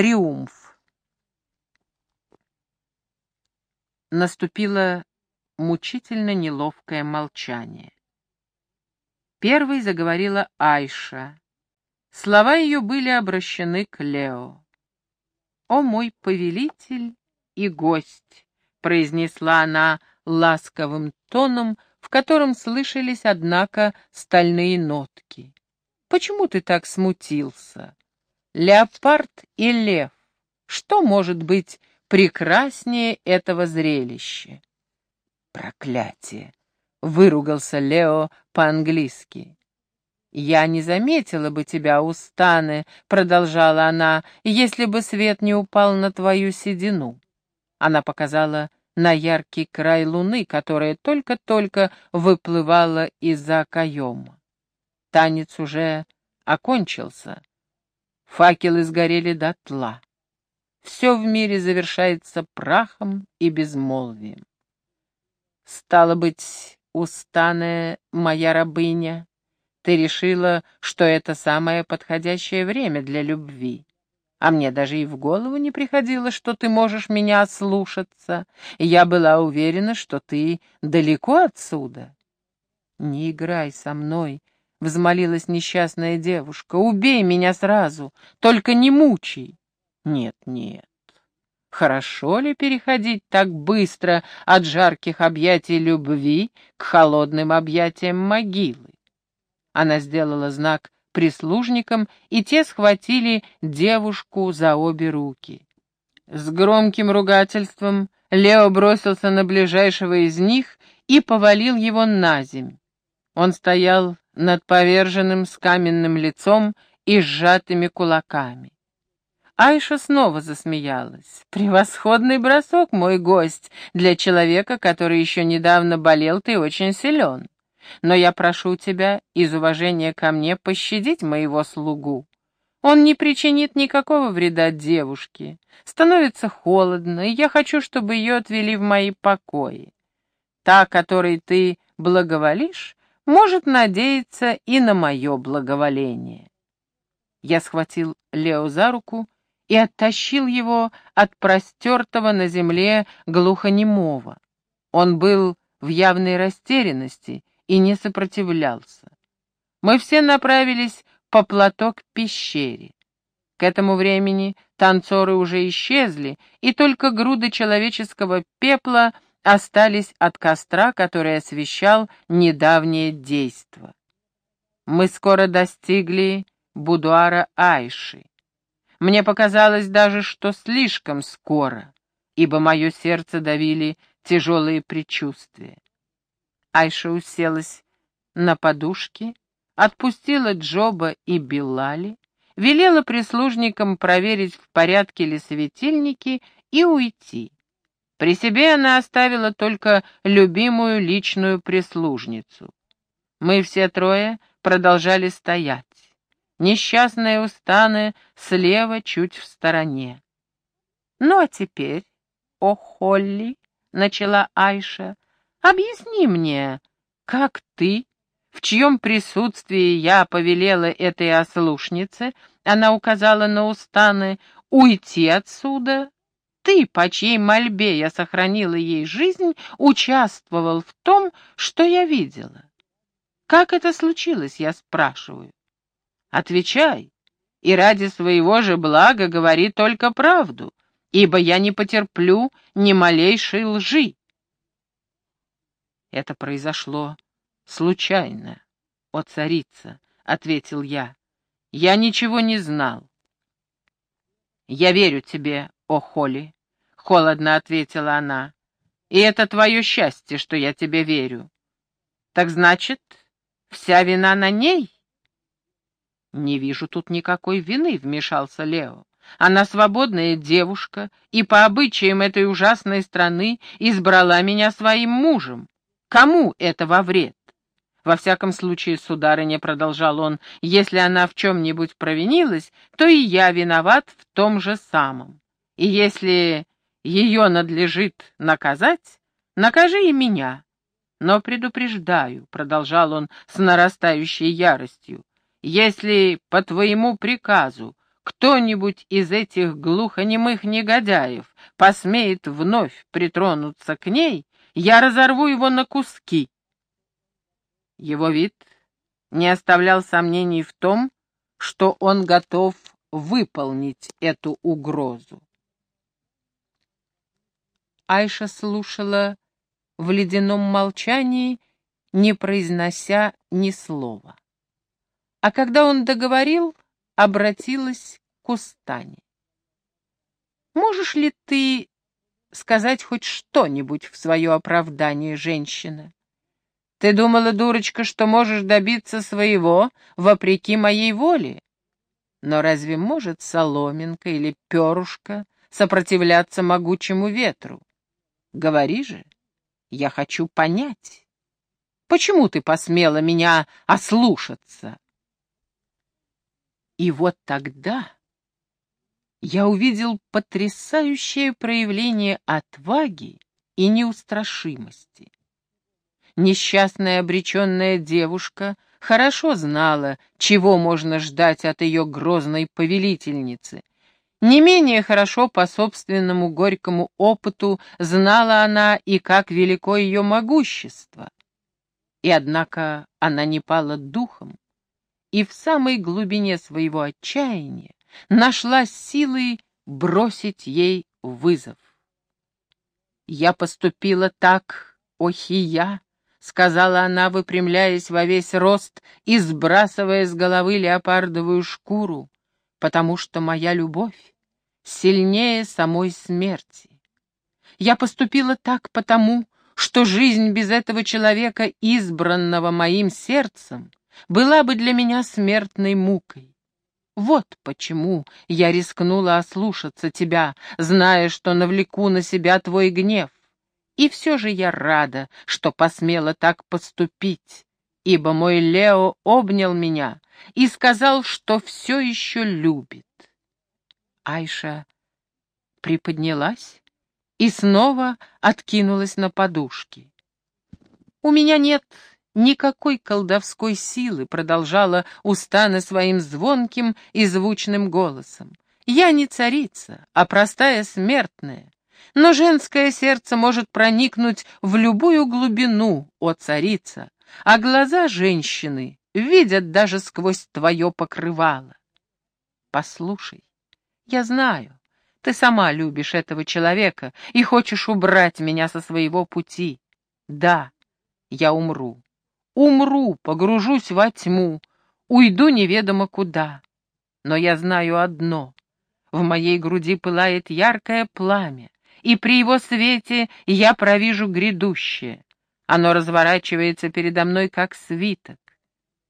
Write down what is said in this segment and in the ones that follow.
Триумф. Наступило мучительно неловкое молчание. Первой заговорила Айша. Слова ее были обращены к Лео. «О мой повелитель и гость!» — произнесла она ласковым тоном, в котором слышались, однако, стальные нотки. «Почему ты так смутился? Леопард и лев. Что может быть прекраснее этого зрелища?» «Проклятие!» — выругался Лео по-английски. «Я не заметила бы тебя, Устаны», — продолжала она, — «если бы свет не упал на твою седину». Она показала на яркий край луны, которая только-только выплывала из-за окоема. Танец уже окончился. Факелы сгорели дотла. Все в мире завершается прахом и безмолвием. Стало быть, устаная моя рабыня, ты решила, что это самое подходящее время для любви. А мне даже и в голову не приходило, что ты можешь меня слушаться. Я была уверена, что ты далеко отсюда. Не играй со мной, — взмолилась несчастная девушка. Убей меня сразу, только не мучай. Нет, нет. Хорошо ли переходить так быстро от жарких объятий любви к холодным объятиям могилы? Она сделала знак прислужникам, и те схватили девушку за обе руки. С громким ругательством Лео бросился на ближайшего из них и повалил его на земь. Он стоял над поверженным с каменным лицом и сжатыми кулаками. Айша снова засмеялась. «Превосходный бросок, мой гость, для человека, который еще недавно болел, ты очень силен но я прошу тебя из уважения ко мне пощадить моего слугу. Он не причинит никакого вреда девушке. Становится холодно, и я хочу, чтобы ее отвели в мои покои. Та, которой ты благоволишь, может надеяться и на мое благоволение. Я схватил Лео за руку и оттащил его от простертого на земле глухонемого. Он был в явной растерянности и не сопротивлялся. Мы все направились по платок к пещере. К этому времени танцоры уже исчезли, и только груды человеческого пепла остались от костра, который освещал недавнее действо. Мы скоро достигли будуара Айши. Мне показалось даже, что слишком скоро, ибо мое сердце давили тяжелые предчувствия. Айша уселась на подушке, отпустила Джоба и Билали, велела прислужникам проверить, в порядке ли светильники, и уйти. При себе она оставила только любимую личную прислужницу. Мы все трое продолжали стоять. Несчастная Устаны слева чуть в стороне. «Ну а теперь, о Холли», — начала Айша, Объясни мне, как ты, в чьем присутствии я повелела этой ослушнице, она указала на устаны, уйти отсюда, ты, по чьей мольбе я сохранила ей жизнь, участвовал в том, что я видела. Как это случилось, я спрашиваю? Отвечай, и ради своего же блага говори только правду, ибо я не потерплю ни малейшей лжи. Это произошло случайно, о царица, — ответил я. Я ничего не знал. Я верю тебе, о Холли, — холодно ответила она. И это твое счастье, что я тебе верю. Так значит, вся вина на ней? Не вижу тут никакой вины, — вмешался Лео. Она свободная девушка и по обычаям этой ужасной страны избрала меня своим мужем. Кому это во вред? Во всяком случае, сударыня, продолжал он, если она в чем-нибудь провинилась, то и я виноват в том же самом. И если ее надлежит наказать, накажи и меня. Но предупреждаю, продолжал он с нарастающей яростью, если по твоему приказу кто-нибудь из этих глухонемых негодяев посмеет вновь притронуться к ней, я разорву его на куски. Его вид не оставлял сомнений в том, что он готов выполнить эту угрозу. Айша слушала в ледяном молчании, не произнося ни слова. А когда он договорил, обратилась к Устане. «Можешь ли ты сказать хоть что-нибудь в свое оправдание, женщина? Ты думала, дурочка, что можешь добиться своего вопреки моей воле? Но разве может соломинка или перышко сопротивляться могучему ветру? Говори же, я хочу понять. Почему ты посмела меня ослушаться? И вот тогда я увидел потрясающее проявление отваги и неустрашимости. Несчастная обреченная девушка хорошо знала, чего можно ждать от ее грозной повелительницы. Не менее хорошо по собственному горькому опыту знала она и как велико ее могущество. И однако она не пала духом, и в самой глубине своего отчаяния нашла силы бросить ей вызов. «Я поступила так, охия», — сказала она, выпрямляясь во весь рост и сбрасывая с головы леопардовую шкуру, «потому что моя любовь сильнее самой смерти. Я поступила так потому, что жизнь без этого человека, избранного моим сердцем, была бы для меня смертной мукой. Вот почему я рискнула ослушаться тебя, зная, что навлеку на себя твой гнев. И все же я рада, что посмела так поступить, ибо мой Лео обнял меня и сказал, что все еще любит. Айша приподнялась и снова откинулась на подушки. «У меня нет никакой колдовской силы, продолжала Устана своим звонким и звучным голосом. Я не царица, а простая смертная. Но женское сердце может проникнуть в любую глубину, о царица, а глаза женщины видят даже сквозь твое покрывало. Послушай, я знаю, ты сама любишь этого человека и хочешь убрать меня со своего пути. Да, я умру. Умру, погружусь во тьму, уйду неведомо куда. Но я знаю одно. В моей груди пылает яркое пламя, и при его свете я провижу грядущее. Оно разворачивается передо мной, как свиток.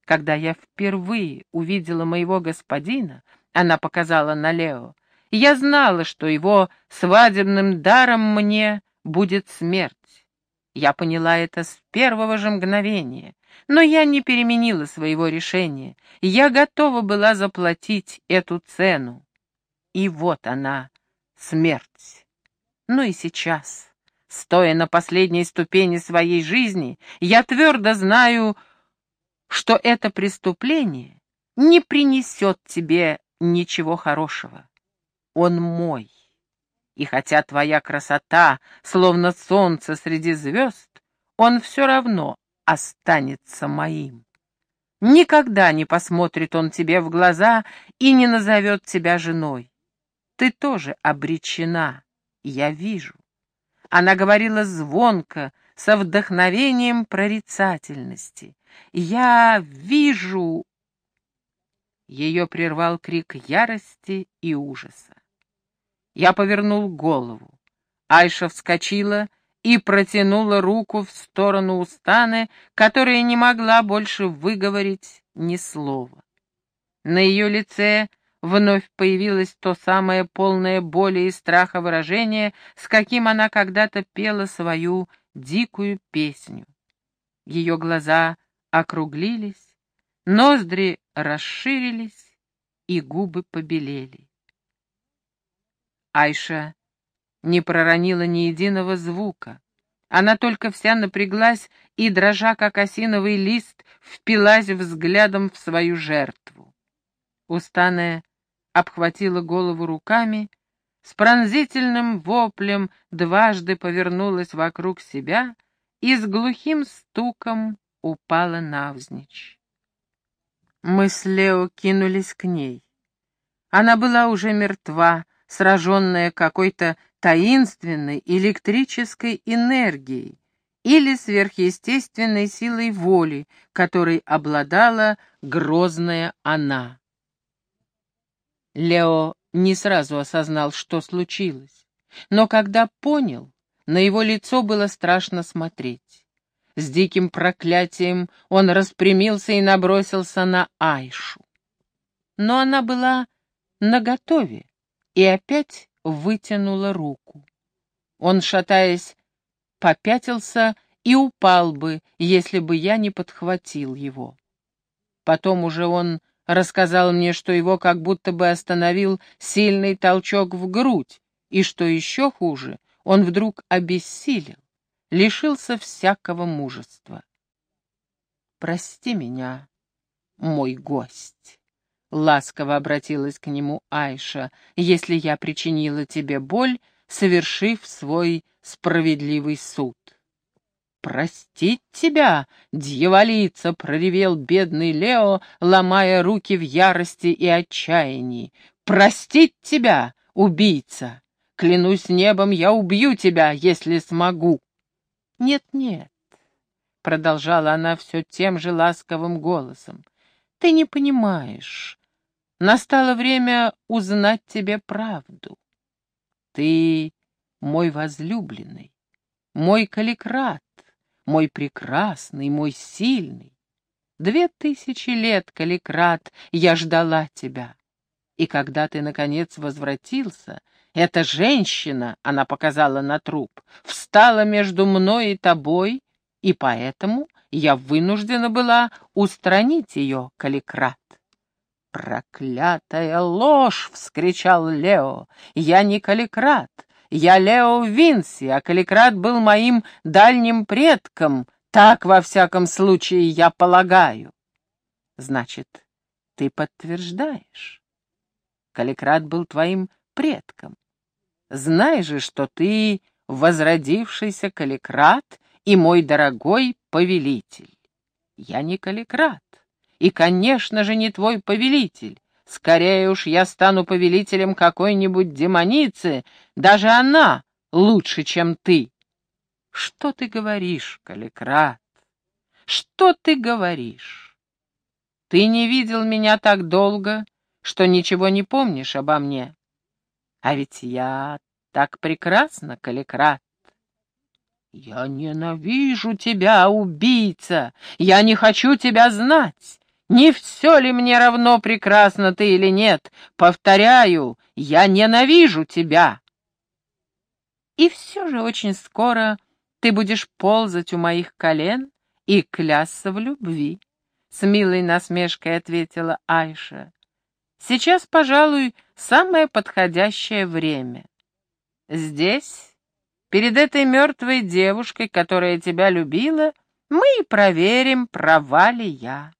Когда я впервые увидела моего господина, она показала на Лео, я знала, что его свадебным даром мне будет смерть. Я поняла это с первого же мгновения. Но я не переменила своего решения. Я готова была заплатить эту цену. И вот она, смерть. Ну и сейчас, стоя на последней ступени своей жизни, я твердо знаю, что это преступление не принесет тебе ничего хорошего. Он мой. И хотя твоя красота, словно солнце среди звезд, он все равно останется моим. Никогда не посмотрит он тебе в глаза и не назовет тебя женой. Ты тоже обречена, я вижу. Она говорила звонко, со вдохновением прорицательности. «Я вижу...» Ее прервал крик ярости и ужаса. Я повернул голову. Айша вскочила и протянула руку в сторону Устаны, которая не могла больше выговорить ни слова. На ее лице вновь появилось то самое полное боли и страха выражение, с каким она когда-то пела свою дикую песню. Ее глаза округлились, ноздри расширились и губы побелели. Айша не проронила ни единого звука. Она только вся напряглась и, дрожа как осиновый лист, впилась взглядом в свою жертву. Устанная обхватила голову руками, с пронзительным воплем дважды повернулась вокруг себя и с глухим стуком упала навзничь. Мы с Лео кинулись к ней. Она была уже мертва, сраженная какой-то таинственной электрической энергией или сверхъестественной силой воли, которой обладала грозная она. Лео не сразу осознал, что случилось, но когда понял, на его лицо было страшно смотреть. С диким проклятием он распрямился и набросился на Айшу. Но она была наготове и опять вытянула руку. Он, шатаясь, попятился и упал бы, если бы я не подхватил его. Потом уже он рассказал мне, что его как будто бы остановил сильный толчок в грудь, и что еще хуже, он вдруг обессилел, лишился всякого мужества. «Прости меня, мой гость», — ласково обратилась к нему Айша, «если я причинила тебе боль, совершив свой справедливый суд». «Простить тебя, дьяволица!» — проревел бедный Лео, ломая руки в ярости и отчаянии. «Простить тебя, убийца! Клянусь небом, я убью тебя, если смогу!» «Нет-нет», — продолжала она все тем же ласковым голосом, — «ты не понимаешь. Настало время узнать тебе правду. Ты мой возлюбленный, мой каликрат, мой прекрасный, мой сильный. Две тысячи лет, Каликрат, я ждала тебя. И когда ты, наконец, возвратился, эта женщина, она показала на труп, встала между мной и тобой, и поэтому я вынуждена была устранить ее, Каликрат. «Проклятая ложь!» — вскричал Лео. «Я не Каликрат, я Лео Винси, а Каликрат был моим дальним предком, так, во всяком случае, я полагаю. Значит, ты подтверждаешь. Каликрат был твоим предком. Знай же, что ты возродившийся Каликрат и мой дорогой повелитель. Я не Каликрат, и, конечно же, не твой повелитель. Скорее уж я стану повелителем какой-нибудь демоницы, даже она лучше, чем ты. Что ты говоришь, Каликрат? Что ты говоришь? Ты не видел меня так долго, что ничего не помнишь обо мне. А ведь я так прекрасна, Каликрат. Я ненавижу тебя, убийца! Я не хочу тебя знать! Не все ли мне равно, прекрасно ты или нет? Повторяю, я ненавижу тебя. И все же очень скоро ты будешь ползать у моих колен и клясться в любви, — с милой насмешкой ответила Айша. Сейчас, пожалуй, самое подходящее время. Здесь, перед этой мертвой девушкой, которая тебя любила, мы и проверим, права ли я.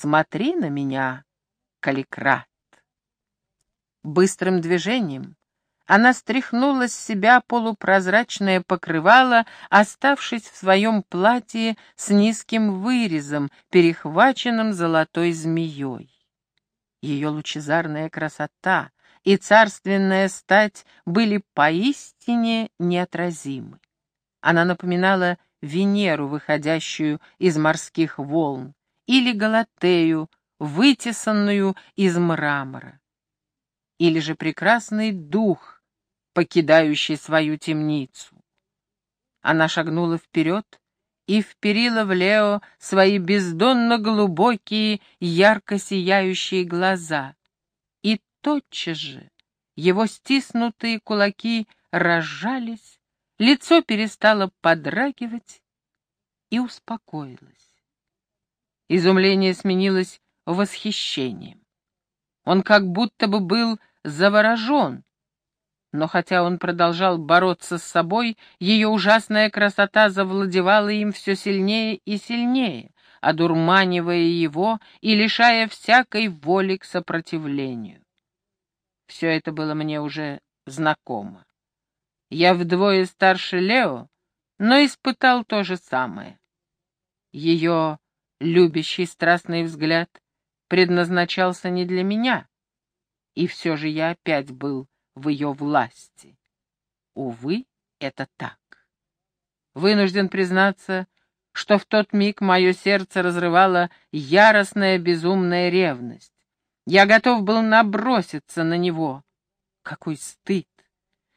Смотри на меня, Каликрат. Быстрым движением она стряхнула с себя полупрозрачное покрывало, оставшись в своем платье с низким вырезом, перехваченным золотой змеей. Ее лучезарная красота и царственная стать были поистине неотразимы. Она напоминала Венеру, выходящую из морских волн, или Галатею, вытесанную из мрамора, или же прекрасный дух, покидающий свою темницу. Она шагнула вперед и вперила в Лео свои бездонно глубокие, ярко сияющие глаза, и тотчас же его стиснутые кулаки разжались, лицо перестало подрагивать и успокоилось. Изумление сменилось восхищением. Он как будто бы был заворожен. Но хотя он продолжал бороться с собой, ее ужасная красота завладевала им все сильнее и сильнее, одурманивая его и лишая всякой воли к сопротивлению. Все это было мне уже знакомо. Я вдвое старше Лео, но испытал то же самое. Ее любящий страстный взгляд предназначался не для меня, и все же я опять был в ее власти. Увы, это так. Вынужден признаться, что в тот миг мое сердце разрывала яростная безумная ревность. Я готов был наброситься на него. Какой стыд!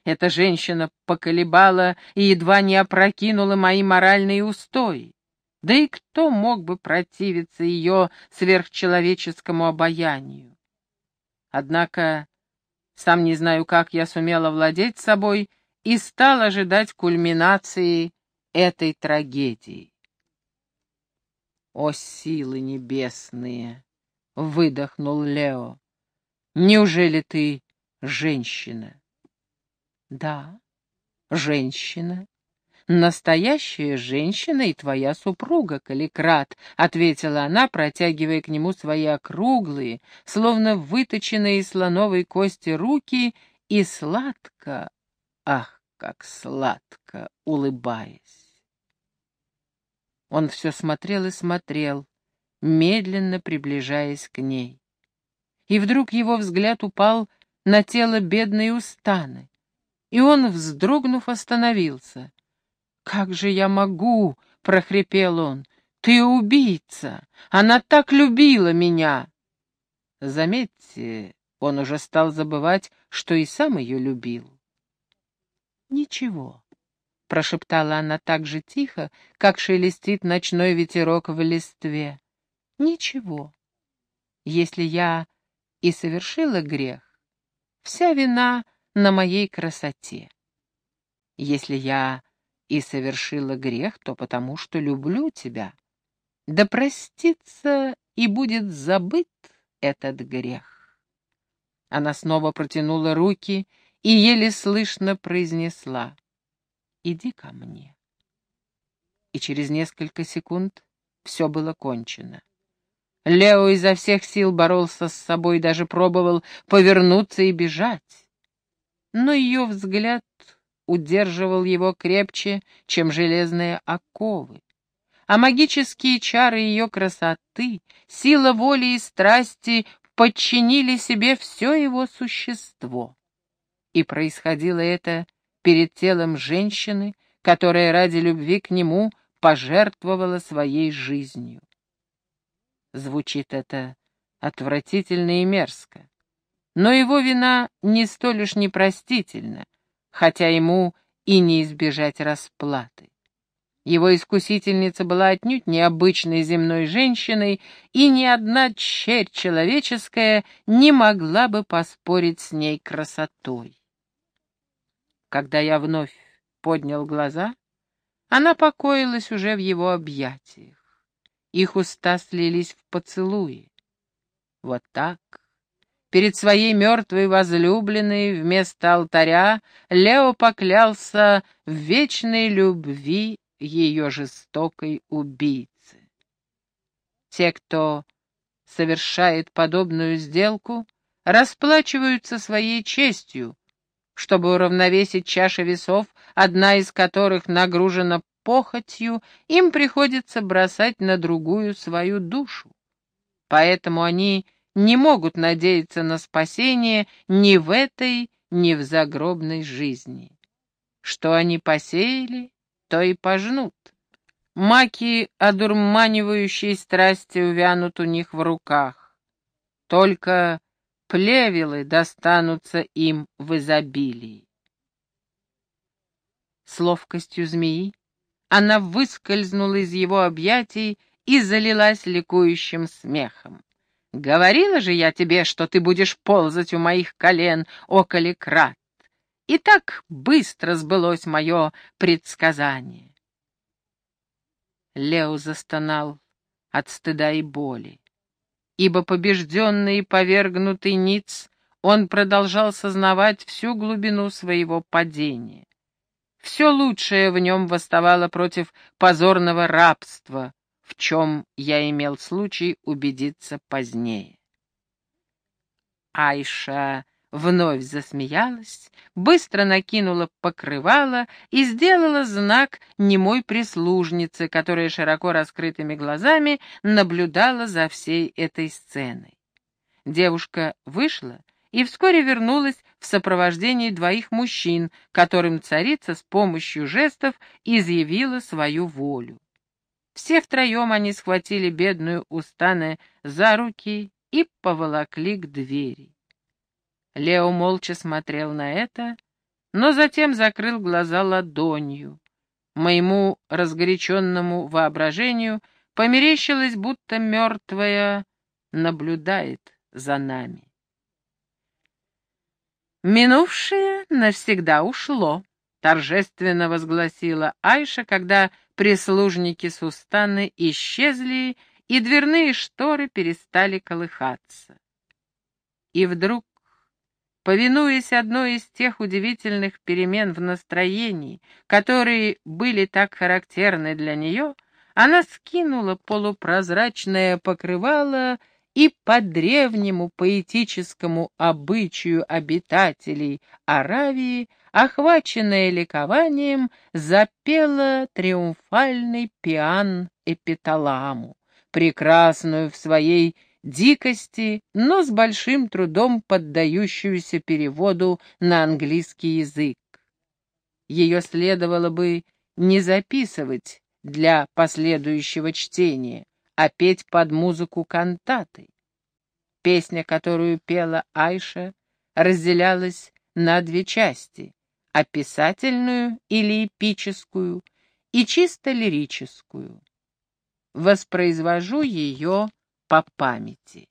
Эта женщина поколебала и едва не опрокинула мои моральные устои. Да и кто мог бы противиться ее сверхчеловеческому обаянию? Однако, сам не знаю, как я сумела владеть собой и стал ожидать кульминации этой трагедии. «О, силы небесные!» — выдохнул Лео. «Неужели ты женщина?» «Да, женщина. Настоящая женщина и твоя супруга, Каликрат», — ответила она, протягивая к нему свои округлые, словно выточенные из слоновой кости руки, и сладко, ах, как сладко, улыбаясь. Он все смотрел и смотрел, медленно приближаясь к ней. И вдруг его взгляд упал на тело бедной Устаны и он, вздрогнув, остановился. «Как же я могу?» — прохрипел он. «Ты убийца! Она так любила меня!» Заметьте, он уже стал забывать, что и сам ее любил. «Ничего», — прошептала она так же тихо, как шелестит ночной ветерок в листве. «Ничего. Если я и совершила грех, вся вина на моей красоте. Если я и совершила грех, то потому что люблю тебя. Да простится и будет забыт этот грех. Она снова протянула руки и еле слышно произнесла «Иди ко мне». И через несколько секунд все было кончено. Лео изо всех сил боролся с собой, даже пробовал повернуться и бежать но ее взгляд удерживал его крепче, чем железные оковы. А магические чары ее красоты, сила воли и страсти подчинили себе все его существо. И происходило это перед телом женщины, которая ради любви к нему пожертвовала своей жизнью. Звучит это отвратительно и мерзко. Но его вина не столь уж непростительна, хотя ему и не избежать расплаты. Его искусительница была отнюдь необычной земной женщиной, и ни одна черь человеческая не могла бы поспорить с ней красотой. Когда я вновь поднял глаза, она покоилась уже в его объятиях. Их уста слились в поцелуи. Вот так, Перед своей мертвой возлюбленной вместо алтаря Лео поклялся в вечной любви ее жестокой убийцы. Те, кто совершает подобную сделку, расплачиваются своей честью, чтобы уравновесить чаши весов, одна из которых нагружена похотью, им приходится бросать на другую свою душу. Поэтому они не могут надеяться на спасение ни в этой, ни в загробной жизни. Что они посеяли, то и пожнут. Маки, одурманивающие страсти, увянут у них в руках. Только плевелы достанутся им в изобилии. С ловкостью змеи она выскользнула из его объятий и залилась ликующим смехом. Говорила же я тебе, что ты будешь ползать у моих колен, о Каликрат. И так быстро сбылось мое предсказание. Лео застонал от стыда и боли, ибо побежденный и повергнутый Ниц, он продолжал сознавать всю глубину своего падения. Все лучшее в нем восставало против позорного рабства, в чем я имел случай убедиться позднее. Айша вновь засмеялась, быстро накинула покрывало и сделала знак немой прислужнице, которая широко раскрытыми глазами наблюдала за всей этой сценой. Девушка вышла и вскоре вернулась в сопровождении двоих мужчин, которым царица с помощью жестов изъявила свою волю. Все втроем они схватили бедную Устане за руки и поволокли к двери. Лео молча смотрел на это, но затем закрыл глаза ладонью. Моему разгоряченному воображению померещилось, будто мертвая наблюдает за нами. «Минувшее навсегда ушло», — торжественно возгласила Айша, когда прислужники Сустаны исчезли, и дверные шторы перестали колыхаться. И вдруг, повинуясь одной из тех удивительных перемен в настроении, которые были так характерны для нее, она скинула полупрозрачное покрывало и по древнему поэтическому обычаю обитателей Аравии, охваченная ликованием, запела триумфальный пиан эпиталаму, прекрасную в своей дикости, но с большим трудом поддающуюся переводу на английский язык. Ее следовало бы не записывать для последующего чтения, а петь под музыку кантаты. Песня, которую пела Айша, разделялась на две части — описательную или эпическую и чисто лирическую. Воспроизвожу ее по памяти.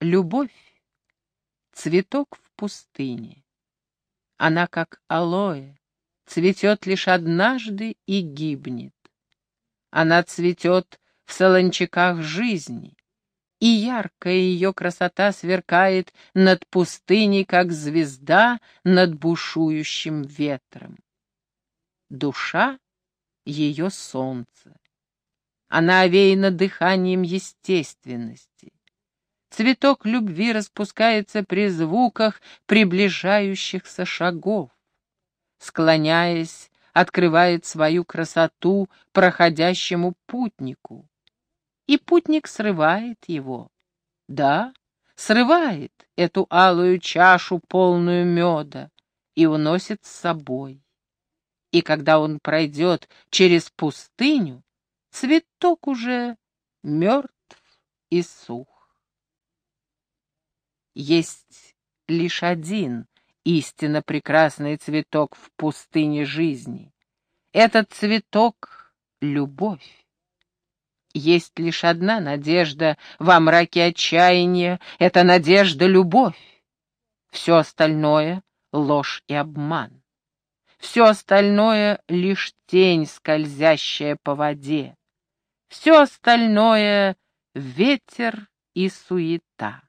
Любовь — цветок в пустыне. Она, как алоэ, цветет лишь однажды и гибнет. Она цветет в солончаках жизни, и яркая ее красота сверкает над пустыней, как звезда над бушующим ветром. Душа — ее солнце. Она овеяна дыханием естественности. Цветок любви распускается при звуках приближающихся шагов. Склоняясь, открывает свою красоту проходящему путнику. И путник срывает его. Да, срывает эту алую чашу, полную меда, и уносит с собой. И когда он пройдет через пустыню, цветок уже мертв и сух. Есть лишь один истинно прекрасный цветок в пустыне жизни. Этот цветок — любовь. Есть лишь одна надежда во мраке отчаяния — это надежда — любовь. Все остальное — ложь и обман. Все остальное — лишь тень, скользящая по воде. Все остальное — ветер и суета.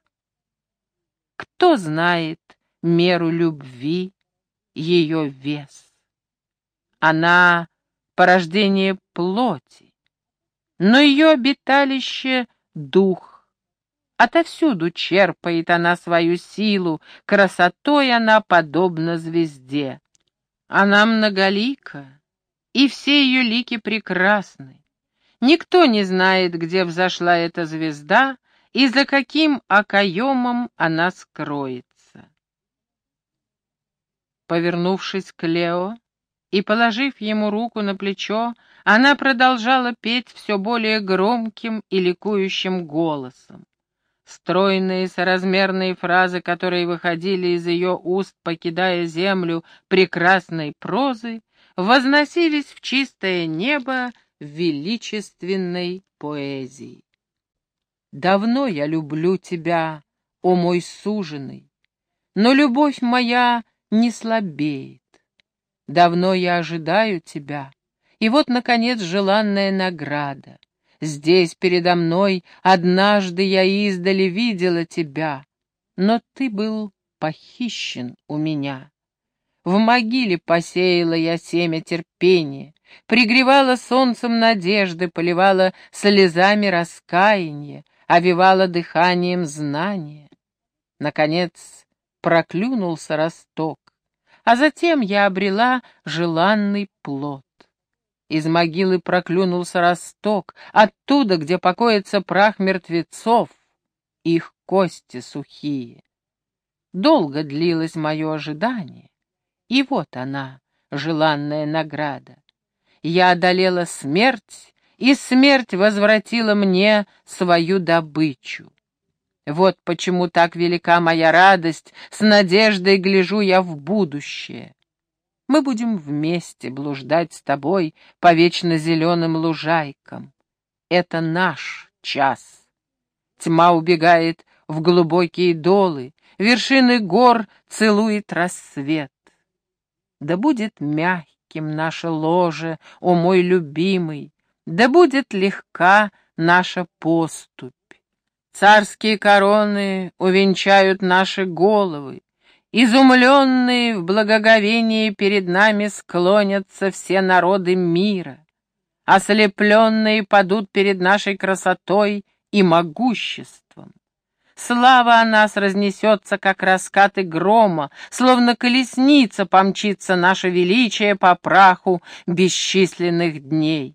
Кто знает, меру любви, ее вес. Она — порождение плоти, но ее обиталище — дух. Отовсюду черпает она свою силу, красотой она подобна звезде. Она многолика, и все ее лики прекрасны. Никто не знает, где взошла эта звезда и за каким окоемом она скроет. Повернувшись к Лео и положив ему руку на плечо, она продолжала петь все более громким и ликующим голосом. Стройные соразмерные фразы, которые выходили из ее уст, покидая землю прекрасной прозы, возносились в чистое небо величественной поэзии. Давно я люблю тебя, о мой суженый, но любовь моя не слабеет. Давно я ожидаю тебя, и вот, наконец, желанная награда. Здесь передо мной однажды я издали видела тебя, но ты был похищен у меня. В могиле посеяла я семя терпения, пригревала солнцем надежды, поливала слезами раскаяния, овивала дыханием знания. Наконец проклюнулся росток, а затем я обрела желанный плод. Из могилы проклюнулся росток, оттуда, где покоится прах мертвецов, их кости сухие. Долго длилось мое ожидание, и вот она, желанная награда. Я одолела смерть, и смерть возвратила мне свою добычу. Вот почему так велика моя радость, с надеждой гляжу я в будущее. Мы будем вместе блуждать с тобой по вечно зеленым лужайкам. Это наш час. Тьма убегает в глубокие долы, вершины гор целует рассвет. Да будет мягким наше ложе, о мой любимый, да будет легка наша поступь. Царские короны увенчают наши головы, Изумленные в благоговении перед нами склонятся все народы мира. Ослепленные падут перед нашей красотой и могуществом. Слава о нас разнесется, как раскаты грома, словно колесница помчится наше величие по праху бесчисленных дней.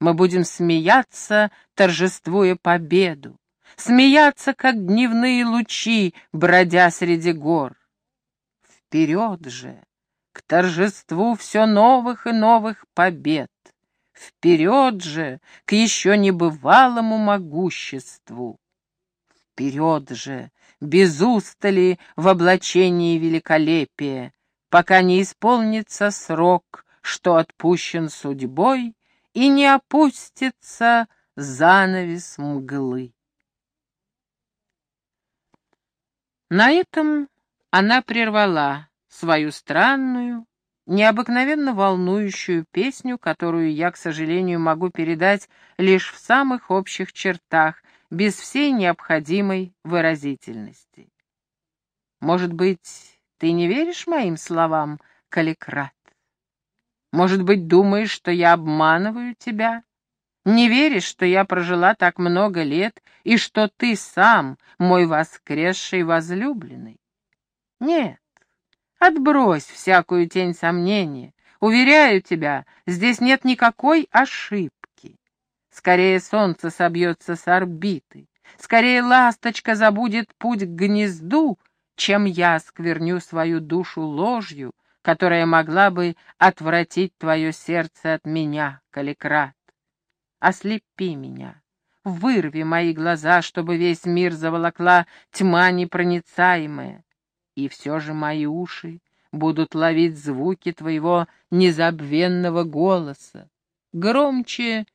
Мы будем смеяться, торжествуя победу смеяться, как дневные лучи, бродя среди гор. Вперед же, к торжеству все новых и новых побед. Вперед же, к еще небывалому могуществу. Вперед же, без устали в облачении великолепия, пока не исполнится срок, что отпущен судьбой, и не опустится занавес мглы. На этом она прервала свою странную, необыкновенно волнующую песню, которую я, к сожалению, могу передать лишь в самых общих чертах, без всей необходимой выразительности. Может быть, ты не веришь моим словам, Каликрат? Может быть, думаешь, что я обманываю тебя? Не веришь, что я прожила так много лет и что ты сам мой воскресший возлюбленный? Нет, отбрось всякую тень сомнения. Уверяю тебя, здесь нет никакой ошибки. Скорее солнце собьется с орбиты, скорее ласточка забудет путь к гнезду, чем я скверню свою душу ложью, которая могла бы отвратить твое сердце от меня, Каликрат. Ослепи меня, вырви мои глаза, чтобы весь мир заволокла тьма непроницаемая. И все же мои уши будут ловить звуки твоего незабвенного голоса. Громче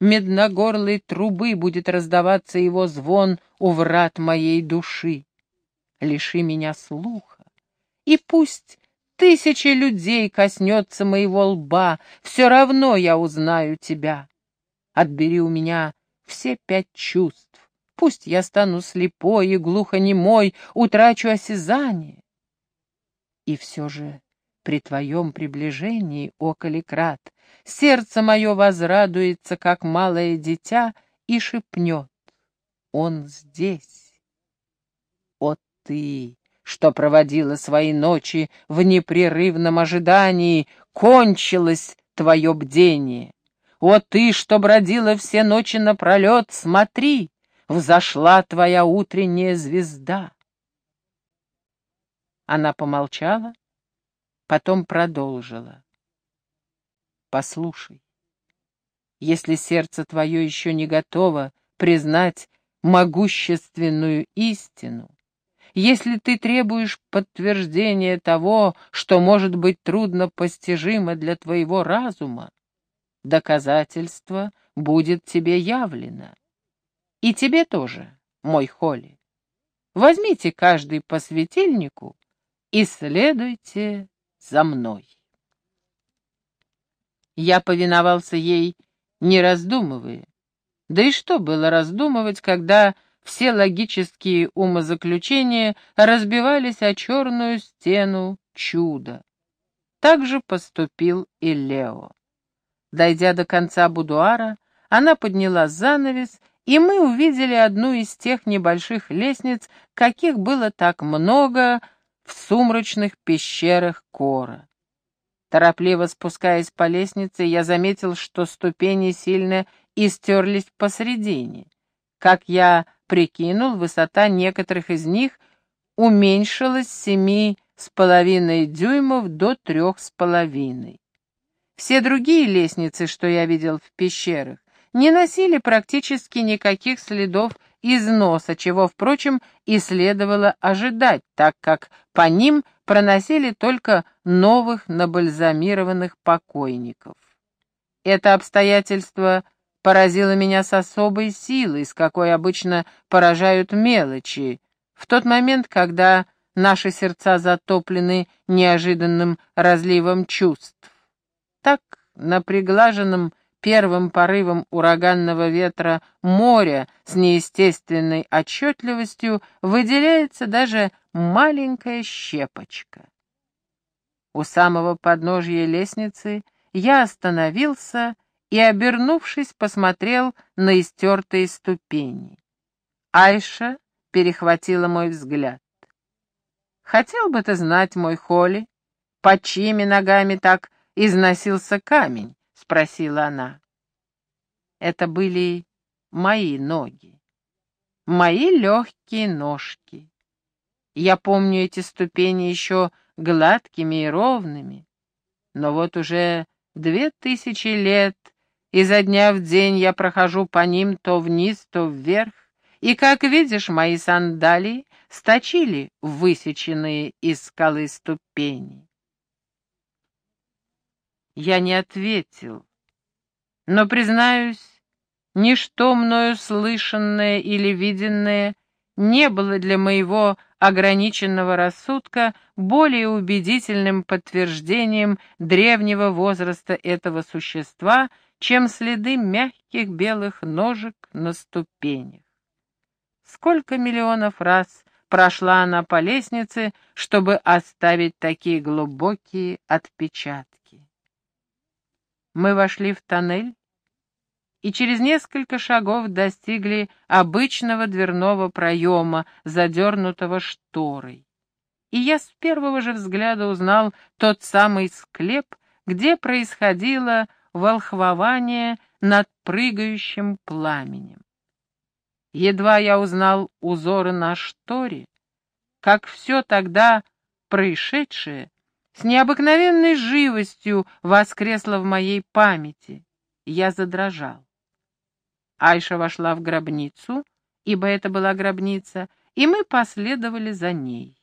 медногорлой трубы будет раздаваться его звон у врат моей души. Лиши меня слуха, и пусть тысячи людей коснется моего лба, все равно я узнаю тебя. Отбери у меня все пять чувств. Пусть я стану слепой и глухонемой, утрачу осязание. И все же при твоем приближении, о Каликрат, сердце мое возрадуется, как малое дитя, и шепнет. Он здесь. О ты, что проводила свои ночи в непрерывном ожидании, кончилось твое бдение. О ты, что бродила все ночи напролет, смотри, взошла твоя утренняя звезда. Она помолчала, потом продолжила. Послушай, если сердце твое еще не готово признать могущественную истину, если ты требуешь подтверждения того, что может быть трудно постижимо для твоего разума, доказательство будет тебе явлено. И тебе тоже, мой Холли. Возьмите каждый по светильнику и следуйте за мной. Я повиновался ей, не раздумывая. Да и что было раздумывать, когда все логические умозаключения разбивались о черную стену чуда. Так же поступил и Лео. Дойдя до конца будуара, она подняла занавес и мы увидели одну из тех небольших лестниц, каких было так много в сумрачных пещерах Кора. Торопливо спускаясь по лестнице, я заметил, что ступени сильно истерлись посредине. Как я прикинул, высота некоторых из них уменьшилась с семи с половиной дюймов до трех с половиной. Все другие лестницы, что я видел в пещерах, не носили практически никаких следов износа, чего, впрочем, и следовало ожидать, так как по ним проносили только новых набальзамированных покойников. Это обстоятельство поразило меня с особой силой, с какой обычно поражают мелочи, в тот момент, когда наши сердца затоплены неожиданным разливом чувств. Так, на приглаженном первым порывом ураганного ветра моря с неестественной отчетливостью выделяется даже маленькая щепочка. У самого подножья лестницы я остановился и, обернувшись, посмотрел на истертые ступени. Айша перехватила мой взгляд. «Хотел бы ты знать, мой Холли, под чьими ногами так износился камень?» — спросила она. Это были мои ноги, мои легкие ножки. Я помню эти ступени еще гладкими и ровными, но вот уже две тысячи лет изо дня в день я прохожу по ним то вниз, то вверх, и, как видишь, мои сандалии сточили высеченные из скалы ступени. Я не ответил, но, признаюсь, ничто мною слышанное или виденное не было для моего ограниченного рассудка более убедительным подтверждением древнего возраста этого существа, чем следы мягких белых ножек на ступенях. Сколько миллионов раз прошла она по лестнице, чтобы оставить такие глубокие отпечатки. Мы вошли в тоннель, и через несколько шагов достигли обычного дверного проема, задернутого шторой. И я с первого же взгляда узнал тот самый склеп, где происходило волхвование над прыгающим пламенем. Едва я узнал узоры на шторе, как все тогда происшедшее с необыкновенной живостью воскресло в моей памяти. Я задрожал. Айша вошла в гробницу, ибо это была гробница, и мы последовали за ней.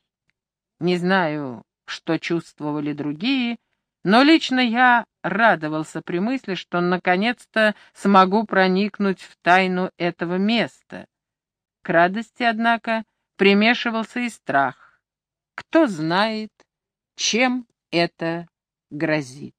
Не знаю, что чувствовали другие, но лично я радовался при мысли, что наконец-то смогу проникнуть в тайну этого места. К радости, однако, примешивался и страх. Кто знает, чем это грозит.